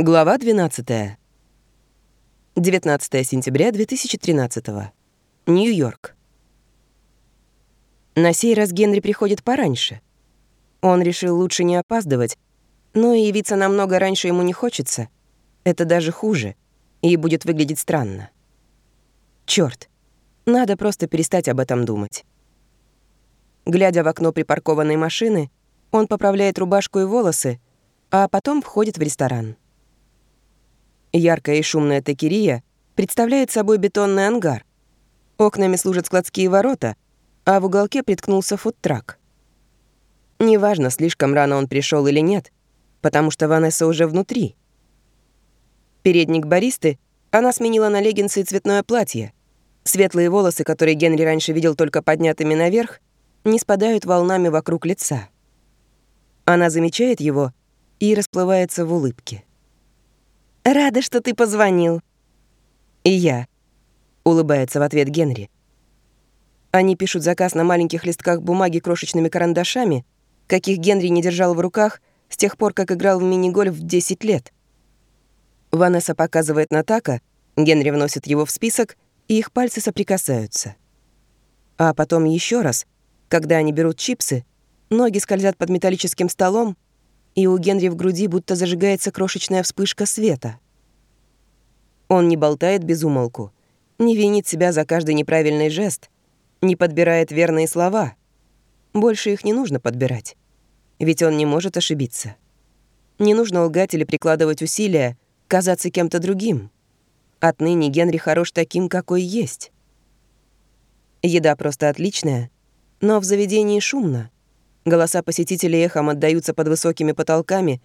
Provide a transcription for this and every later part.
Глава 12. 19 сентября 2013. Нью-Йорк. На сей раз Генри приходит пораньше. Он решил лучше не опаздывать, но и явиться намного раньше ему не хочется. Это даже хуже, и будет выглядеть странно. Чёрт, надо просто перестать об этом думать. Глядя в окно припаркованной машины, он поправляет рубашку и волосы, а потом входит в ресторан. Яркая и шумная текерия представляет собой бетонный ангар. Окнами служат складские ворота, а в уголке приткнулся фудтрак. Неважно, слишком рано он пришел или нет, потому что Ванесса уже внутри. Передник баристы она сменила на леггинсы и цветное платье. Светлые волосы, которые Генри раньше видел только поднятыми наверх, не спадают волнами вокруг лица. Она замечает его и расплывается в улыбке. «Рада, что ты позвонил». «И я», — улыбается в ответ Генри. Они пишут заказ на маленьких листках бумаги крошечными карандашами, каких Генри не держал в руках с тех пор, как играл в мини-гольф в 10 лет. Ванесса показывает на Така, Генри вносит его в список, и их пальцы соприкасаются. А потом еще раз, когда они берут чипсы, ноги скользят под металлическим столом, и у Генри в груди будто зажигается крошечная вспышка света. Он не болтает без умолку, не винит себя за каждый неправильный жест, не подбирает верные слова. Больше их не нужно подбирать, ведь он не может ошибиться. Не нужно лгать или прикладывать усилия, казаться кем-то другим. Отныне Генри хорош таким, какой есть. Еда просто отличная, но в заведении шумно. Голоса посетителей эхом отдаются под высокими потолками,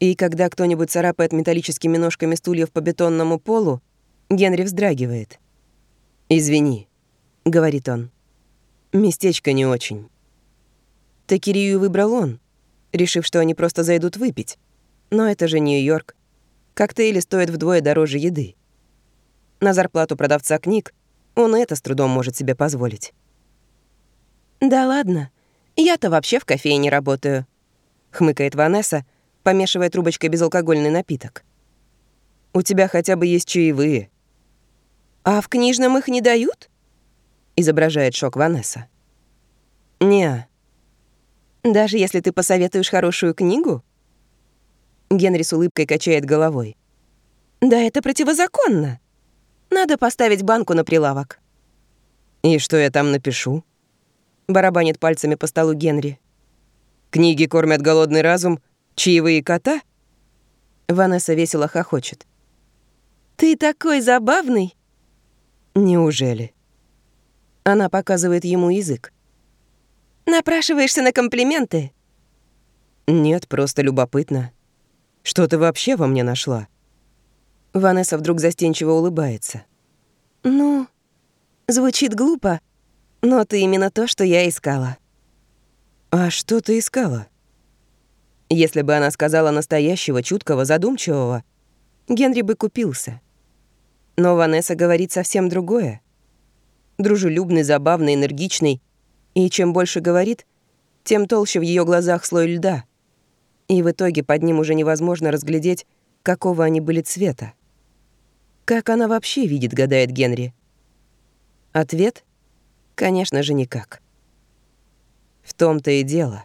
и когда кто-нибудь царапает металлическими ножками стульев по бетонному полу, Генри вздрагивает. «Извини», — говорит он. «Местечко не очень». Такирию выбрал он, решив, что они просто зайдут выпить. Но это же Нью-Йорк. Коктейли стоят вдвое дороже еды. На зарплату продавца книг он это с трудом может себе позволить. «Да ладно», «Я-то вообще в кофейне работаю», — хмыкает Ванесса, помешивая трубочкой безалкогольный напиток. «У тебя хотя бы есть чаевые». «А в книжном их не дают?» — изображает шок Ванесса. «Не». «Даже если ты посоветуешь хорошую книгу?» Генри с улыбкой качает головой. «Да это противозаконно. Надо поставить банку на прилавок». «И что я там напишу?» Барабанит пальцами по столу Генри. «Книги кормят голодный разум, чаевые кота?» Ванесса весело хохочет. «Ты такой забавный!» «Неужели?» Она показывает ему язык. «Напрашиваешься на комплименты?» «Нет, просто любопытно. Что ты вообще во мне нашла?» Ванесса вдруг застенчиво улыбается. «Ну, звучит глупо, но ты именно то, что я искала. А что ты искала? Если бы она сказала настоящего, чуткого, задумчивого, Генри бы купился. Но Ванесса говорит совсем другое. Дружелюбный, забавный, энергичный. И чем больше говорит, тем толще в ее глазах слой льда. И в итоге под ним уже невозможно разглядеть, какого они были цвета. Как она вообще видит, гадает Генри? Ответ — Конечно же, никак. В том-то и дело.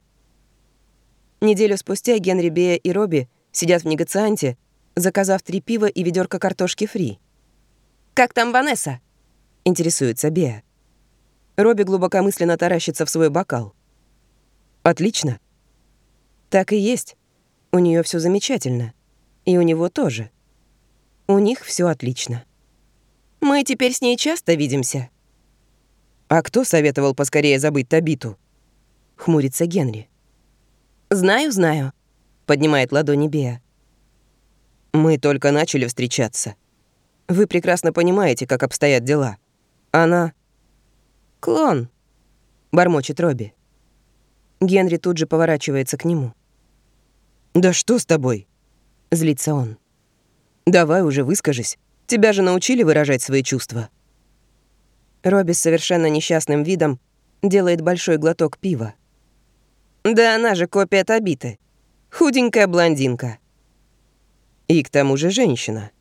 Неделю спустя Генри Бея и Робби сидят в негацианте, заказав три пива и ведерко картошки фри. «Как там Ванесса?» — интересуется Бея. Робби глубокомысленно таращится в свой бокал. «Отлично». Так и есть. У нее все замечательно. И у него тоже. У них все отлично. «Мы теперь с ней часто видимся», «А кто советовал поскорее забыть Табиту?» — хмурится Генри. «Знаю, знаю», — поднимает ладони Беа. «Мы только начали встречаться. Вы прекрасно понимаете, как обстоят дела. Она...» «Клон», — бормочет Робби. Генри тут же поворачивается к нему. «Да что с тобой?» — злится он. «Давай уже выскажись. Тебя же научили выражать свои чувства». Робби с совершенно несчастным видом делает большой глоток пива. «Да она же копия Табиты. Худенькая блондинка». И к тому же женщина.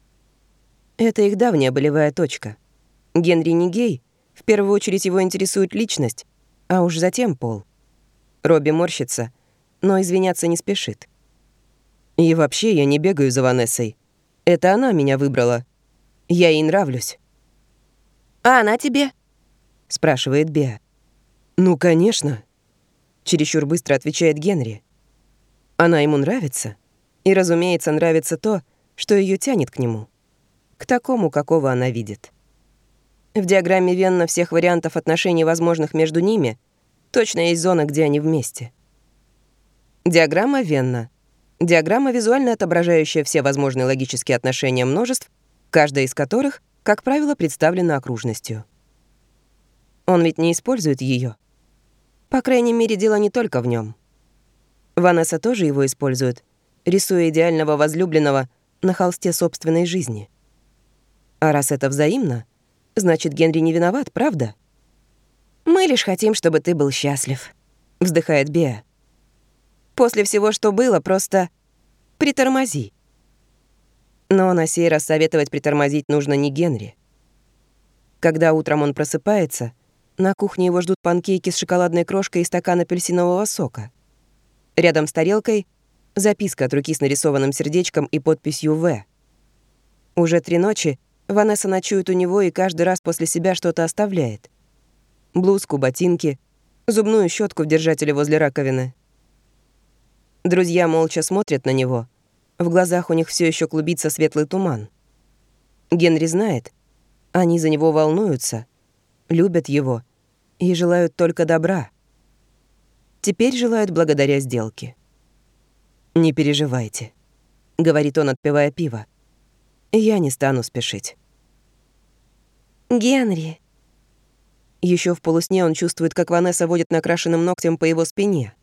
Это их давняя болевая точка. Генри не гей, в первую очередь его интересует личность, а уж затем пол. Робби морщится, но извиняться не спешит. И вообще я не бегаю за Ванессой. Это она меня выбрала. Я ей нравлюсь. «А она тебе?» — спрашивает Беа. «Ну, конечно», — чересчур быстро отвечает Генри. Она ему нравится. И, разумеется, нравится то, что ее тянет к нему. К такому, какого она видит. В диаграмме Венна всех вариантов отношений, возможных между ними, точно есть зона, где они вместе. Диаграмма Венна. Диаграмма, визуально отображающая все возможные логические отношения множеств, каждая из которых, как правило, представлена окружностью. Он ведь не использует ее. По крайней мере, дело не только в нем. Ванесса тоже его использует, рисуя идеального возлюбленного на холсте собственной жизни. А раз это взаимно, значит, Генри не виноват, правда? «Мы лишь хотим, чтобы ты был счастлив», — вздыхает Беа. «После всего, что было, просто притормози». Но на сей раз советовать притормозить нужно не Генри. Когда утром он просыпается, на кухне его ждут панкейки с шоколадной крошкой и стакан апельсинового сока. Рядом с тарелкой — записка от руки с нарисованным сердечком и подписью «В». Уже три ночи Ванесса ночует у него и каждый раз после себя что-то оставляет. Блузку, ботинки, зубную щетку в держателе возле раковины. Друзья молча смотрят на него. В глазах у них все еще клубится светлый туман. Генри знает, они за него волнуются, любят его и желают только добра. Теперь желают благодаря сделке. «Не переживайте», — говорит он, отпивая пиво. «Я не стану спешить». «Генри». Еще в полусне он чувствует, как Ванесса водит накрашенным ногтем по его спине.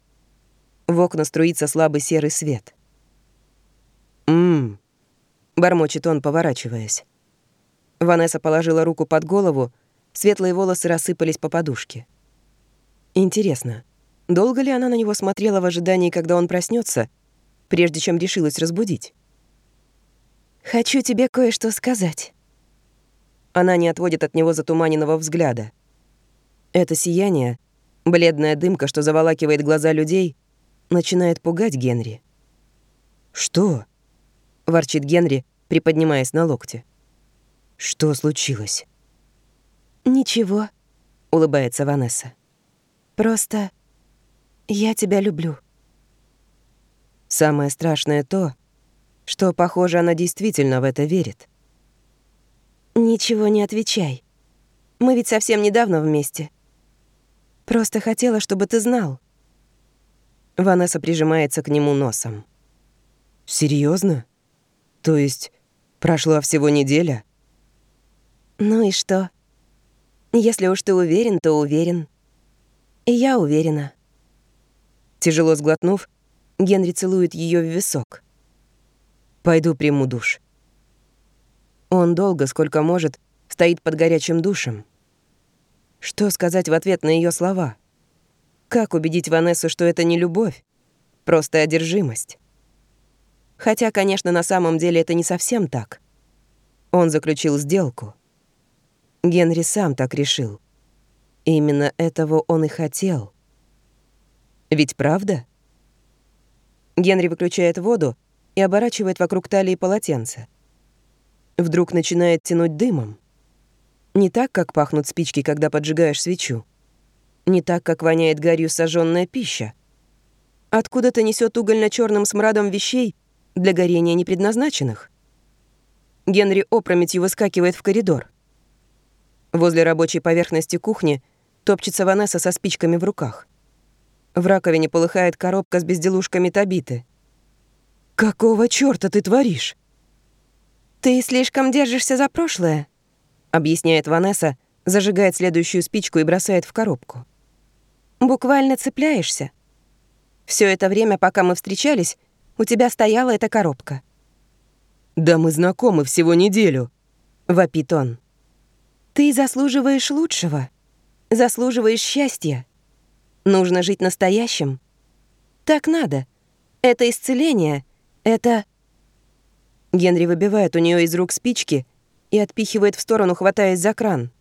В окна струится слабый серый свет. «Ммм», — бормочет он, поворачиваясь. Ванесса положила руку под голову, светлые волосы рассыпались по подушке. Интересно, Долго ли она на него смотрела в ожидании, когда он проснется, прежде чем решилась разбудить? «Хочу тебе кое-что сказать». Она не отводит от него затуманенного взгляда. Это сияние, бледная дымка, что заволакивает глаза людей, начинает пугать Генри. «Что?» — ворчит Генри, приподнимаясь на локте. «Что случилось?» «Ничего», — улыбается Ванесса. «Просто я тебя люблю. Самое страшное то, что, похоже, она действительно в это верит. Ничего не отвечай. Мы ведь совсем недавно вместе. Просто хотела, чтобы ты знал. Ванесса прижимается к нему носом. Серьезно? То есть прошла всего неделя? Ну и что? Если уж ты уверен, то уверен. И я уверена. Тяжело сглотнув, Генри целует ее в висок. «Пойду приму душ». Он долго, сколько может, стоит под горячим душем. Что сказать в ответ на ее слова? Как убедить Ванессу, что это не любовь, просто одержимость? Хотя, конечно, на самом деле это не совсем так. Он заключил сделку. Генри сам так решил. Именно этого он и хотел. Ведь правда? Генри выключает воду и оборачивает вокруг талии полотенце. Вдруг начинает тянуть дымом. Не так, как пахнут спички, когда поджигаешь свечу. Не так, как воняет гарью сожженная пища. Откуда-то несет угольно черным смрадом вещей для горения непредназначенных. Генри опрометью выскакивает в коридор. Возле рабочей поверхности кухни топчется Ванесса со спичками в руках. В раковине полыхает коробка с безделушками Табиты. «Какого чёрта ты творишь?» «Ты слишком держишься за прошлое», — объясняет Ванесса, зажигает следующую спичку и бросает в коробку. «Буквально цепляешься. Все это время, пока мы встречались, у тебя стояла эта коробка». «Да мы знакомы всего неделю», — вопит он. «Ты заслуживаешь лучшего. Заслуживаешь счастья. Нужно жить настоящим. Так надо. Это исцеление. Это... Генри выбивает у нее из рук спички и отпихивает в сторону, хватаясь за кран.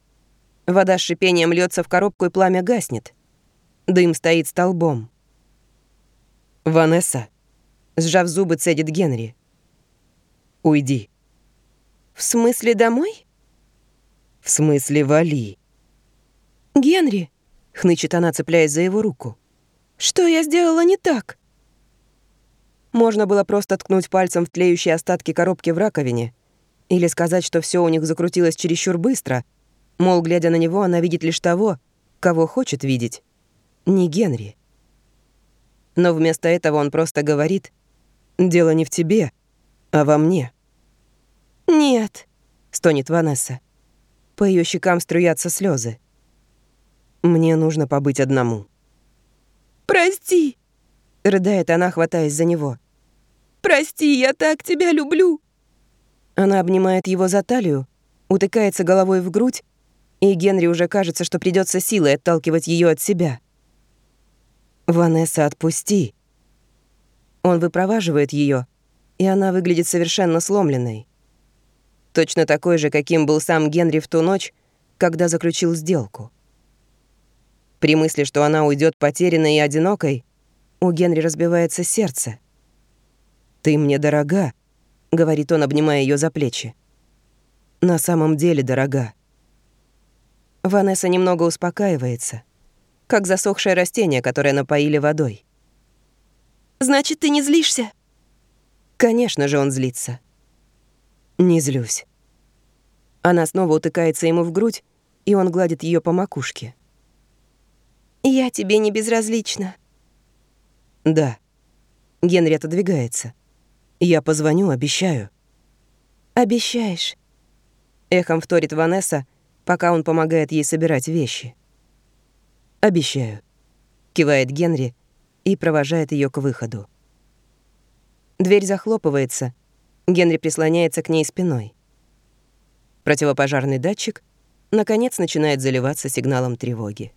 Вода с шипением льется в коробку, и пламя гаснет. Дым стоит столбом. «Ванесса», — сжав зубы, цедит Генри. «Уйди». «В смысле домой?» «В смысле вали». «Генри», — хнычет она, цепляясь за его руку. «Что я сделала не так?» Можно было просто ткнуть пальцем в тлеющие остатки коробки в раковине или сказать, что все у них закрутилось чересчур быстро, мол, глядя на него, она видит лишь того, кого хочет видеть, не Генри. Но вместо этого он просто говорит «Дело не в тебе, а во мне». «Нет», — стонет Ванесса. По ее щекам струятся слезы. «Мне нужно побыть одному». «Прости», — рыдает она, хватаясь за него. «Прости, я так тебя люблю!» Она обнимает его за талию, утыкается головой в грудь, и Генри уже кажется, что придется силой отталкивать ее от себя. «Ванесса, отпусти!» Он выпроваживает ее, и она выглядит совершенно сломленной. Точно такой же, каким был сам Генри в ту ночь, когда заключил сделку. При мысли, что она уйдет потерянной и одинокой, у Генри разбивается сердце. «Ты мне дорога», — говорит он, обнимая ее за плечи. «На самом деле дорога». Ванесса немного успокаивается, как засохшее растение, которое напоили водой. «Значит, ты не злишься?» Конечно же, он злится. Не злюсь. Она снова утыкается ему в грудь, и он гладит ее по макушке. «Я тебе не безразлична». «Да». Генри отодвигается. «Я позвоню, обещаю». «Обещаешь». Эхом вторит Ванесса, пока он помогает ей собирать вещи. «Обещаю», — кивает Генри и провожает ее к выходу. Дверь захлопывается. Генри прислоняется к ней спиной. Противопожарный датчик, наконец, начинает заливаться сигналом тревоги.